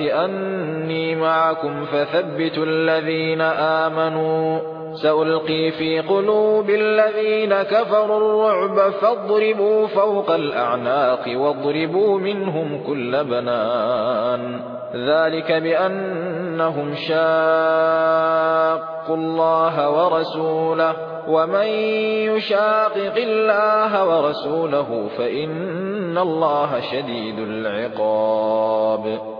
أني معكم فثبتوا الذين آمنوا سألقي في قلوب الذين كفروا الرعب فاضربوا فوق الأعناق واضربوا منهم كل بنان ذلك بأنهم شاقوا الله ورسوله ومن يشاقق الله ورسوله فإن الله شديد العقاب